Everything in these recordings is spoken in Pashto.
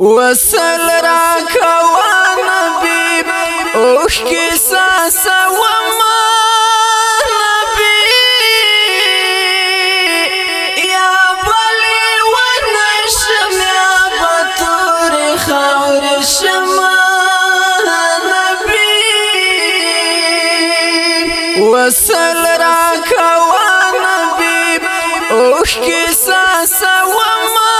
وصل را کوان بی اوخ کی ساس و ما نبی یا بلی و نشم یا بطور خور شما نبی وصل را کوان بی اوخ کی ساس و ما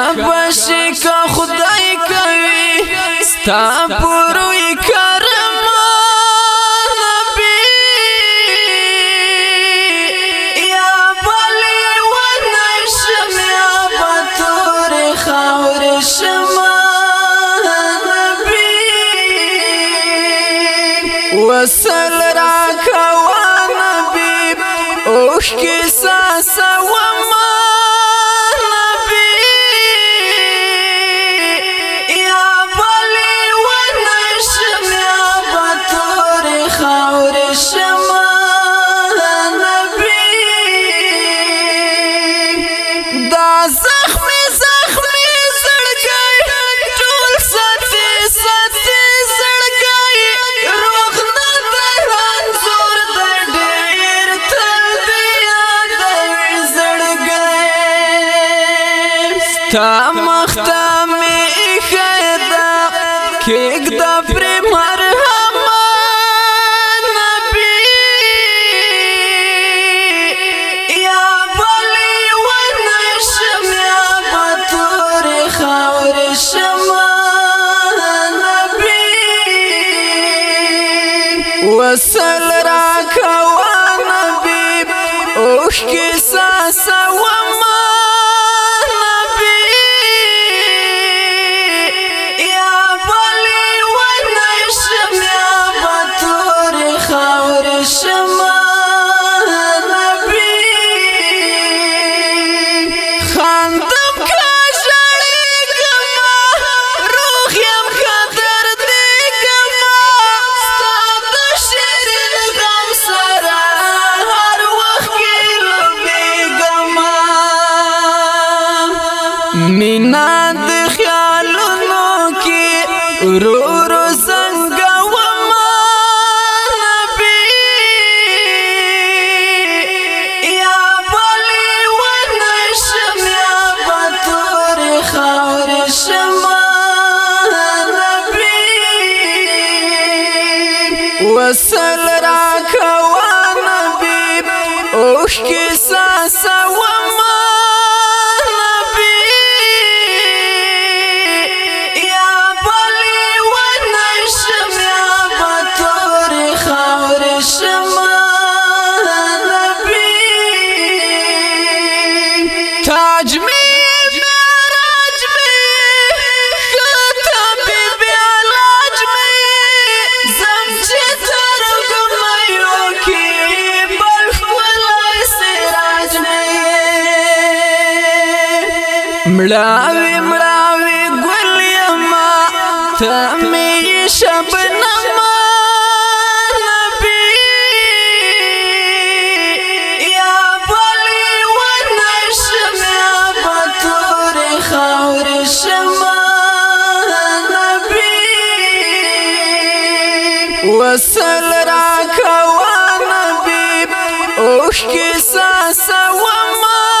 وصل را کوان بیب اوخ کی ساسا وما تا مختا می خیدا کیک دا پر مرهم نبی یا بلی و نشم یا بطور خور شما نبی وصل را کوا نبی اوش کسا سوا ما وصل را کوان بی اوخ کی ساسا وما مړاوي مړاوي ګل یما ته می شبنم نبی یا بلی و نشم بطور خور شما نبی وصل را کوا نبی اوخ کی ساسا وما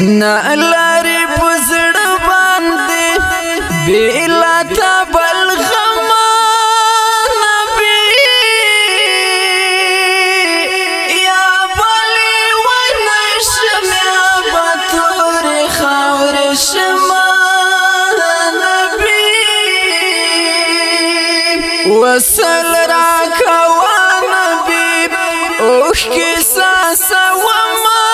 نه لاري پسړ باندې بلا تا بل غم نبي يا بلي ونشم يا بتور خاور شما نبي وصل را کوا نبي اوخ کې ساسا وما